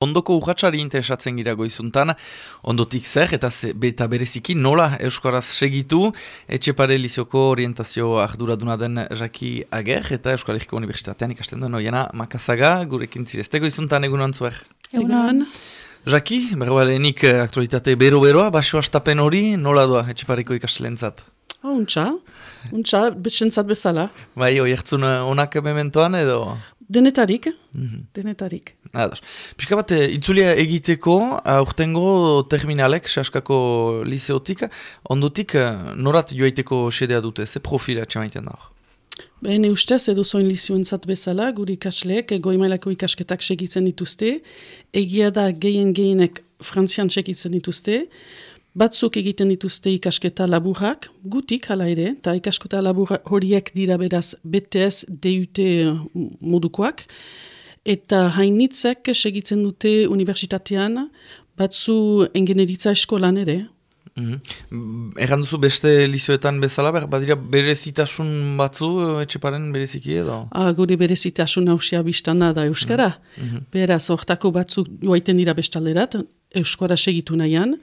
Ondoko urratxari interesatzen gira goizuntan, ondotik zer, eta, ze, eta bereziki nola Euskaraz segitu, etxepare lizioko orientazio arduraduna den Jaki Ager, eta Euskal Herriko Unibertsitatean ikasten duen oiena Makazaga, gurekin zirezte goizuntan egun antzuer. Egunon. Jaki, berroa lehenik eh, aktualitate bero-beroa, basio astapen hori, nola doa etxepareko ikastelentzat? Oh, untxa, untxa, betxentzat bezala. Bai, oi hartzun onak mementoan edo? Denetarik, mm denetarik. Ados. Piska bat, eh, itzulia egiteko, aurtengo terminalek, saskako liseotik, ondutik, eh, norat joaiteko sedea dute, ze profila txamaiten da hor? Bene ustez, edo zoin lizioentzat bezala, guri ikasleek, goimailako ikasketak segitzen dituzte, egia da gehien gehienek frantzian segitzen dituzte, batzuk egiten dituzte ikasketa laburrak, gutik hala ere, eta ikasketa labur horiek dira beraz BTS, DUT modukoak, eta hainitzek segitzen dute unibertsitatean, batzu engeneritza eskolan ere. Mm -hmm. duzu beste lizioetan bezala, badira berezitasun batzu etxeparen bereziki edo? Ah, gure berezitasun hausia biztana da Euskara. Mm -hmm. Beraz, ortako batzuk joaiten dira bestalerat, Euskara segitu nahian,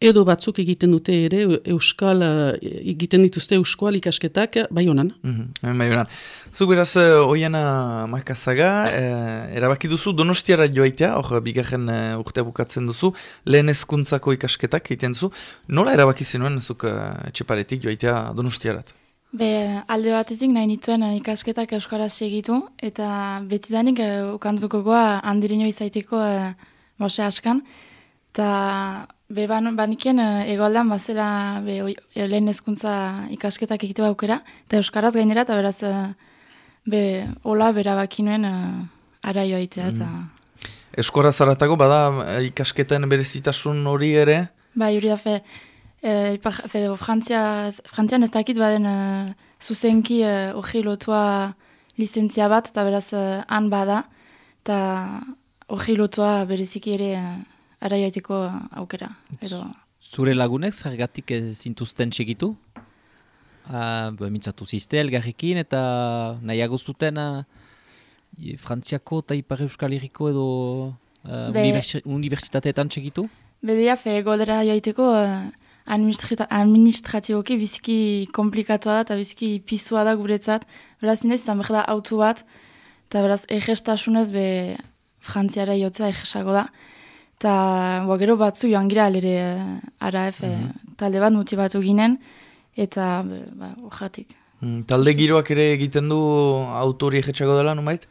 edo batzuk egiten dute ere Euskal, egiten dituzte Euskal ikasketak bai honan. Mm -hmm. Bai honan. Zuk beraz, uh, oiena makazaga, uh, erabaki duzu donostiara joaitea, hor bigarren uh, urte bukatzen duzu, lehen ezkuntzako ikasketak egiten duzu. Nola erabaki zenuen zuk etxeparetik joaitea donostiarat? Be, alde batetik nahi nituen ikasketak Euskaraz egitu, eta betzidanik uh, ukandutuko goa handirino izaiteko uh, bose askan, Eta be ban, banikien uh, egoaldan bazela be, oi, lehen ezkuntza ikasketak egitu aukera, eta Euskaraz gainera, eta beraz, uh, be, hola berabakinuen uh, ara joaitea. Eta... Mm. Zaratago, bada ikasketen berezitasun hori ere? Ba, hori da, fe, e, fe frantzian ez dakit baden uh, zuzenki hori uh, lotua lizentzia bat, eta beraz, uh, han bada, eta hori lotua bereziki ere ara joateko aukera. Edo... Zure lagunek zergatik zintuzten txegitu? Uh, Mintzatu zizte elgarrikin eta nahiago zuten uh, Frantziako eta Ipar Euskal Herriko edo uh, Be... unibertsitateetan txegitu? Bedea, fe, goldera joaiteko uh, administratiboki biziki komplikatoa da eta biziki pisua da guretzat. Beraz, inez, izan behar da autu bat, eta beraz, egestasunez be Frantziara jotzea egesago da. Eta gero batzu joan gira alere eh, ara efe, mm -hmm. talde bat motibatu ginen, eta ba, ojatik. Mm, talde giroak ere egiten du autori egetxako dela, nu mait?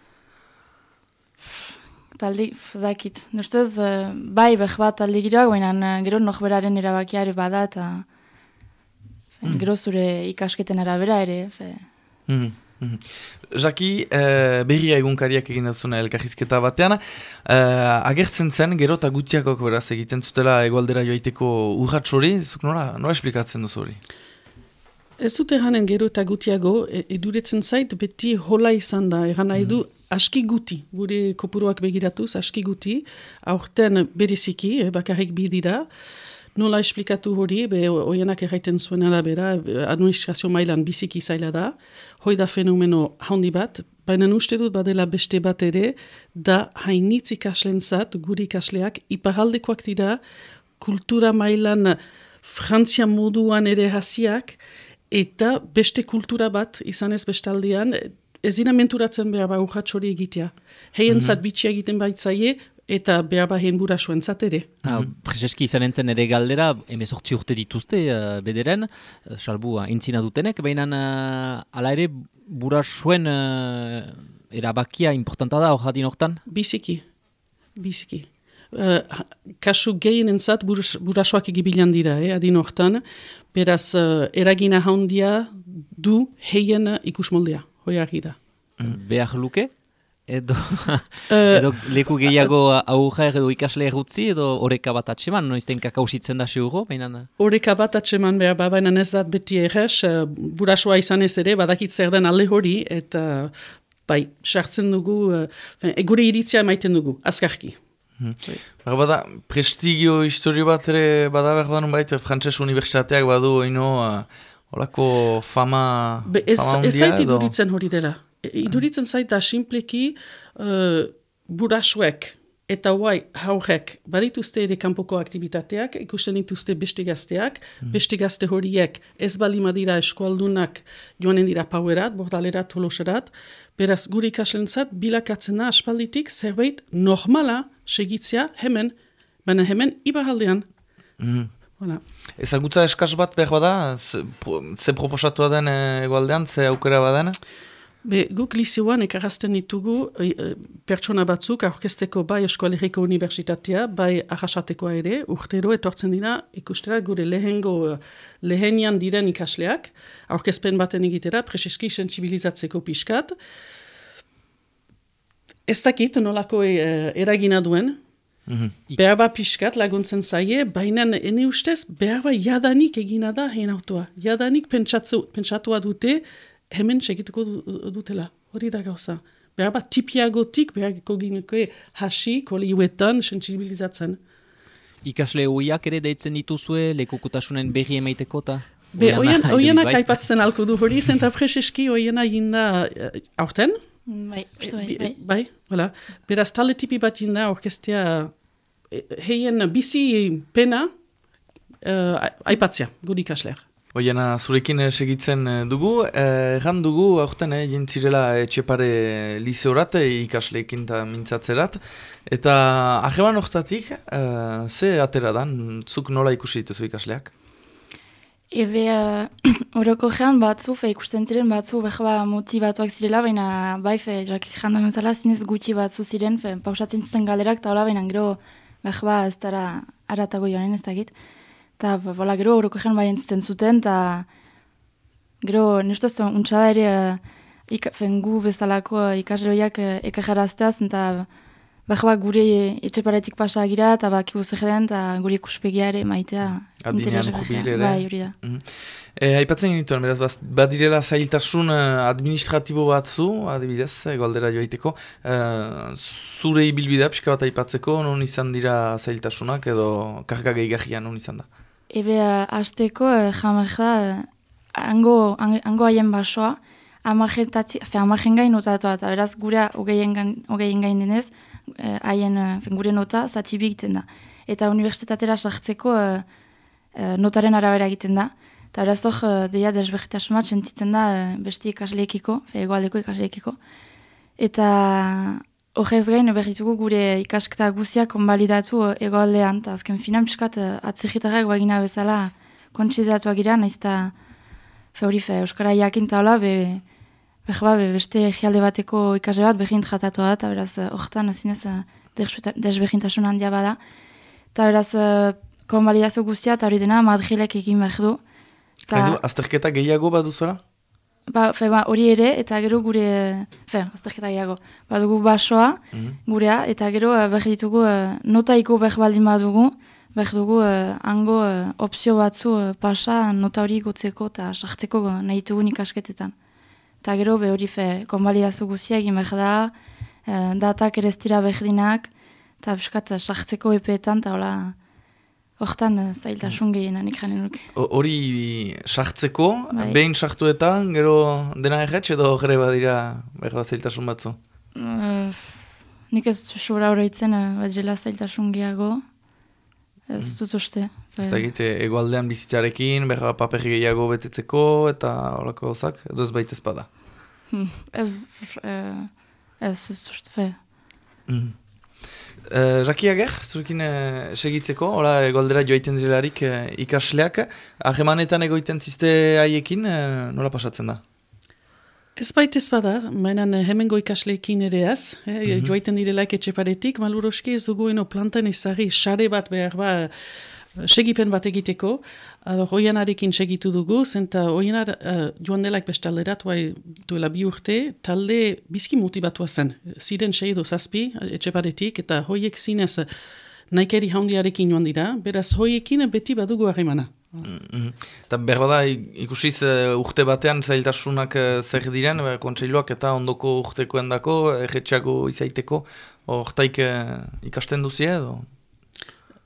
Talde, zakit. Nurtez, uh, bai beh bat talde giroak, baina uh, gero nokberaren erabakiare bada, eta mm. gero zure ikasketen arabera ere. Fe. Mm Mhm. Jaki, uh, berria egunkariak egin duzuna elkarrizketa batean, uh, agertzen zen, gero eta gutiakok beraz egiten zutela egualdera joaiteko urratx hori, zuk nola, nola esplikatzen duzu hori? Ez dut eranen gero eta gutiago, e, eduretzen zait beti hola izan da, eran nahi du, mm. aski guti, gure kopuruak begiratuz, aski guti, aurten beriziki, eh, bakarrik bidira, Nola esplikatu hori, be, oienak erraiten zuen arabera, administrazio mailan biziki zaila da, hoi da fenomeno handi bat, baina uste dut badela beste bat ere, da hainitz ikaslen zat, guri ikasleak, iparaldekoak dira, kultura mailan Frantzia moduan ere hasiak, eta beste kultura bat, izan ez bestaldean, ez dina menturatzen behar ba urratxori egitea. Heien mm -hmm. bitxia egiten baitzaie, eta behar bahen bura suen zatere. Ah, mm Prezeski izan entzen ere galdera, emezortzi urte dituzte uh, bederen, uh, salbu uh, intzina dutenek, baina uh, ala ere bura suen uh, erabakia importanta da hor hortan? Biziki, biziki. Uh, kasu gehien entzat burasoak egibilan dira, eh, adin hortan, beraz uh, eragina handia du heien ikusmoldea, hoi argi da. Behar luke? Edo, uh, edo leku gehiago aurra edo ikasle errutzi edo oreka bat atseman, noizten kakausitzen da seuro, baina? Oreka bat atseman behar, ba, baina ez dat beti errez, uh, burasua izan ez ere, badakit zer den alde hori, eta bai, sartzen dugu, uh, gure iritzia maiten dugu, azkarki. Hmm. bada, prestigio historio bat ere, bada behar badan baita, Frantses Universitateak badu, oino, uh, olako fama, Be, ez, fama Ez zaiti duritzen hori dela iduritzen zaita simpleki uh, burasuek Eta guai, haurek, badituzte ere kanpoko aktivitateak, ikusten dituzte beste gazteak, beste gazte horiek ez bali madira eskualdunak joanen dira pauerat, bordalerat, toloserat, beraz guri ikaslentzat bilakatzen da aspalditik zerbait normala segitzea hemen, baina hemen ibahaldean. Mm. Voilà. Ezagutza eskaz bat behar bada, ze, ze proposatua den eh, egualdean, ze aukera baden? Be, guk lizioan ekarazten ditugu e, e, pertsona batzuk aurkezteko bai eskualeriko unibertsitatea, bai arrasatekoa ere, urtero etortzen dira ikustera gure lehengo e, lehenian diren ikasleak, aurkezpen baten egitera, preseski sensibilizatzeko pixkat. Ez dakit nolako e, eragina duen, Mm behar ba pixkat laguntzen zaie, baina ene ustez behar ba jadanik egina da hein autoa. Jadanik pentsatzu, pentsatua dute hemen segituko du- dutela. Hori da gauza. Behar ba tipiagotik behar gineko hasi kolioetan sensibilizatzen. Ikasle hoiak ere deitzen dituzue lekukutasunen berri emaiteko eta... Be, oien, Oiana, oienak bai. aipatzen alko du hori, zenta preseski oiena jinda uh, aurten, Bai, bai, bai. bai, voilà. Beraz, talde tipi bat jinda orkestea eh, heien bizi pena uh, aipatzea, gure ikasleak. Oiena, zurekin eh, segitzen eh, dugu, eh, erran dugu, aurten, eh, jentzirela etxepare liseorat, ikasleekin eta mintzatzerat, eta aheban hortatik, eh, ze atera dan, zuk nola ikusi dituzu ikasleak? Ebe, uh, oroko gean batzu, fe ikusten ziren batzu, beha ba, motibatuak zirela, baina bai, fe, jakik janda bezala, zinez gutxi batzu ziren, fe, pausatzen zuten galerak, eta hola, baina gero, beha ba, ez dara aratago joanen ez dakit. Eta, ba, bola, gero oroko gean bai entzuten zuten, eta gero, nire ustez, untxada ere, uh, ika, fen, gu bezalako uh, ikasleoiak uh, ekajarazteaz, eta beha ba, gure etxeparetik pasa gira, eta bakigu zegeden, eta gure ikuspegia ere maitea. Adinean interesgarria. jubil ere. Bai, hori da. E, aipatzen genituen, beraz, badirela zailtasun eh, administratibo batzu, adibidez, eh, galdera joaiteko, eh, zure ibilbidea pixka bat aipatzeko, non izan dira zailtasunak edo karga gehiagia non izan da. Ebe, uh, azteko, uh, jamek da, hango, hang- hango haien basoa, amajen gain notatoa, eta beraz gure hogeien gain, denez, eh, haien, fe, gure nota zati bi egiten da. Eta unibertsitatera sartzeko notaren arabera egiten da. Eta beraz hor, deia desbergitasun bat sentitzen da beste ikasleekiko, egoaldeko ikasleekiko. Eta horrez gain berritugu gure ikasketa guziak konbalidatu uh, egoaldean, eta azken finan piskat uh, atzigitarrak bagina bezala kontsidatuak gira, naiz eta fe hori fe, Euskara jakin taula, be, be, be, beste egialde bateko ikasle bat behint jatatua da, eta beraz, uh, hortan zinez uh, desbeta- desberdintasun handia bada. Eta beraz, konbalidazio guztia, eta hori dena Madrilek egin behar du. Ta- azterketa gehiago baduzuela? Ba, fe, ba, hori ere, eta gero gure, fe, azterketa gehiago, badugu basoa, Mhm. gurea, eta gero uh, behar ditugu, uh, notaiko behar baldin badugu, behar dugu uh, hango opzio batzu pasa nota hori gotzeko eta sartzeko nahi ditugun ikasketetan. Eta gero be hori fe, konbalidazu guzia egin behar da, datak ere ez dira berdinak, eta biskat uh, sartzeko epeetan, eta hola, hortan uh, zailtasun gehienan ikanen nuke. Hori sartzeko, Bai. behin sartuetan, gero dena erretx edo gere badira behar zailtasun batzu. Uh, nik ez sobra horreitzen uh, badirela zailtasun gehiago. Ez dut uste. Ez da egite, egoaldean bizitzarekin, behar paper gehiago betetzeko, eta horako gauzak, edo ez baita ezpada. Ez, uh, ez dut uste. Fe. Mm. Uh, Raki Ager, zurekin eh, segitzeko, hola egoaldera joaiten direlarik eh, ikasleak, ahemanetan egoiten ziste haiekin, eh, nola pasatzen da? Ez bait ez bada, baina hemengo ikasleekin ere ez, eh, joaiten direlaik etxeparetik, maluroski ez dugu eno plantan ezari sare bat behar ba, segipen bat egiteko, oianarekin segitu dugu, zenta oianar uh, joan delaik bestalderat, duela bi urte, talde bizki motibatua zen. Ziren sei edo zazpi etxeparetik, eta hoiek zinez eh, naikeri haundiarekin joan dira, beraz hoiekin beti badugu harremana. Mm Eta behar bada i- ikusiz eh, urte batean zailtasunak eh, zer diren, eh, kontseiluak eta ondoko urtekoen dako, erretxeago izaiteko, hortaik eh, ikasten duzie edo?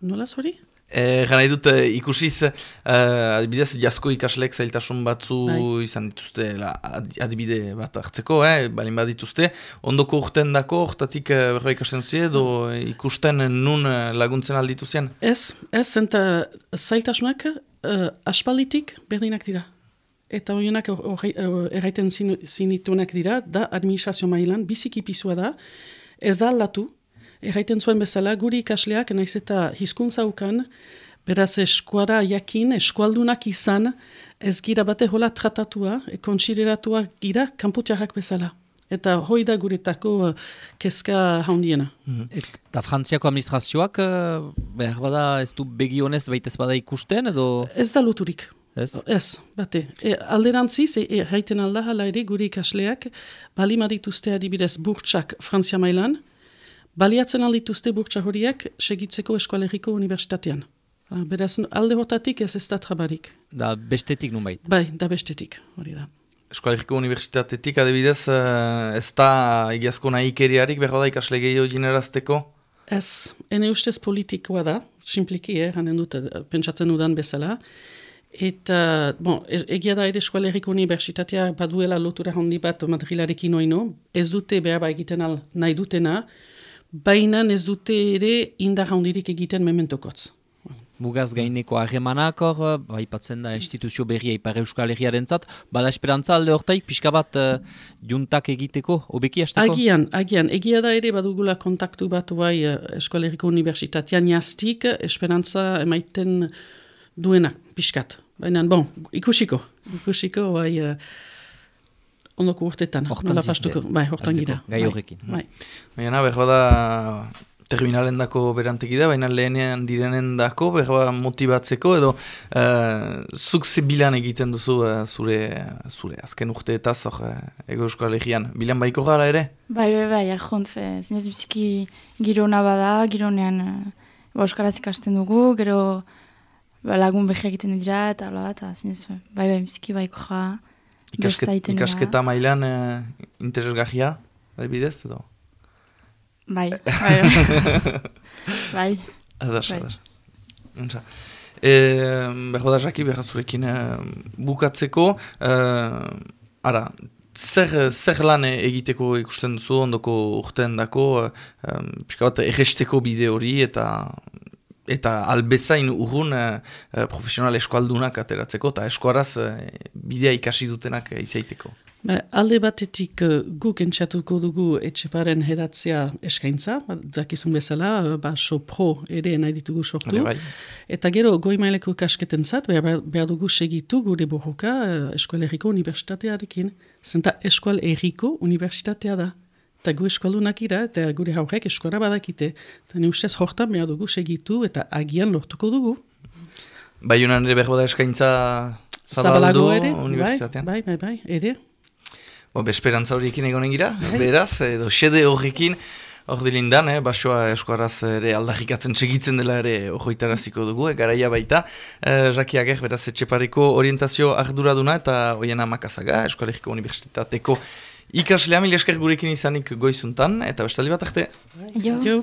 Nola zori? E, Gana dut eh, ikusiz, uh, adibidez, jasko ikasleek zailtasun batzu Bai. izan dituzte, la, ad- adibide bat hartzeko, eh, balin badituzte, ondoko urten dako, hortatik uh, berba ikasten duzie, edo ikusten nun eh, laguntzen alditu zien? Ez, ez, zenta zailtasunak uh, aspalditik berdinak dira. Eta horienak erraiten zin- zinituenak dira, da administrazio mailan biziki pisua da, ez da aldatu, erraiten zuen bezala, guri ikasleak, naiz eta hizkuntza ukan, beraz eskuara jakin, eskualdunak izan, ez gira bate hola tratatua, e, konsideratuak gira kanpotiarrak bezala. Eta hoi da guretako uh, kezka haundiena. Eta Frantziako administrazioak, eh, behar bada ez du begionez baita ez bada ikusten, edo Ez da loturik. ez? Ez, bate. E, alderantziz, e, e, haiten alda hala ere gure ikasleak, bali madituzte adibidez burtsak Frantzia mailan, baliatzen aldituzte burtsa horiek segitzeko eskualeriko unibertsitatean. Ah, Beraz, alde hotatik ez ez da trabarik. Da bestetik nunbait. Bai, da bestetik, hori da. Eskoaleriko Unibertsitatetik adibidez, uh, ez da egiazko nahikeriarik behar da ikasle gehiago jinerazteko? Ez, ene ustez politikoa da, simpliki, eh, hanen dut, eh, pentsatzen dudan bezala. Eta, bon, e- egia da ere eskualeriko unibertsitatea baduela lotura handi bat Madrilarekin oino, ez dute behar ba egiten al nahi dutena, baina ez dute ere indar handirik egiten mementokotz. Mugaz gaineko harremanak hor, baipatzen da instituzio berria Ipar Euskal Herriaren zat, bada esperantza alde hortaik pixka bat eh, juntak egiteko, obeki hasteko? Agian, agian, egia da ere badugula kontaktu bat bai eh, eskualeriko unibertsitatean jaztik, esperantza emaiten duenak, pixkat. Baina, bon, ikusiko, ikusiko, bai, uh, ondoko urtetan. Hortan zizte, bai, hortan gira. gai bai, horrekin. Bai. Baina behar da terminalen dako beranteki da, baina lehenean direnen dako, behar motibatzeko, edo uh, zuk ze bilan egiten duzu eh, zure, zure azken urteetaz, hor, uh, ego euskal egian. Bilan baiko gara ere? Bai, bai, bai, ahont, zinez biziki girona bada, gironean uh, euskaraz ikasten dugu, gero ba, lagun behi egiten dira, eta hola, eta zinez, bai, bai, biziki baiko ja, Ikasket, ikasketa mailan uh, interesgarria, adibidez, edo? Bai, bai, bai. bai. Bai. Entza. E, behar da, Jaki, behar zurekin eh, bukatzeko, eh, ara, zer, zer lan egiteko ikusten duzu ondoko urtean dako, eh, pixka bat egesteko bide hori eta eta albezain urrun eh, profesional eskualdunak ateratzeko eta eskuaraz eh, bidea ikasi dutenak izaiteko. Ba, alde batetik guk entxatuko dugu etxeparen hedatzea eskaintza, ba, dakizun bezala, ba, sopro ere nahi ditugu sortu. Bai. Eta gero goi maileko kasketan zat, behar, behar dugu segitu gure borroka eskual erriko unibertsitatearekin. Zenta eskual erriko unibertsitatea da. Eta gu eskualunak ira, eta gure haurek eskuara badakite. Eta ne ustez hortan behar dugu segitu eta agian lortuko dugu. Baionan ere behar eskaintza zabaldu ere, bai, unibertsitatean. bai, bai, bai, ere. Bo, besperanza horiekin egonen gira, Bai. beraz, edo xede horrekin, hor dilindan, eh, basoa eskuaraz ere aldarrikatzen segitzen dela ere ojoitaraziko dugu, eh, garaia baita. Eh, Jaki Ager, beraz, etxepareko orientazio arduraduna eta oiena makazaga, Eskualeriko Unibertsitateko ikaslea, mil esker gurekin izanik goizuntan, eta bestaldi bat arte. Jo. Jo.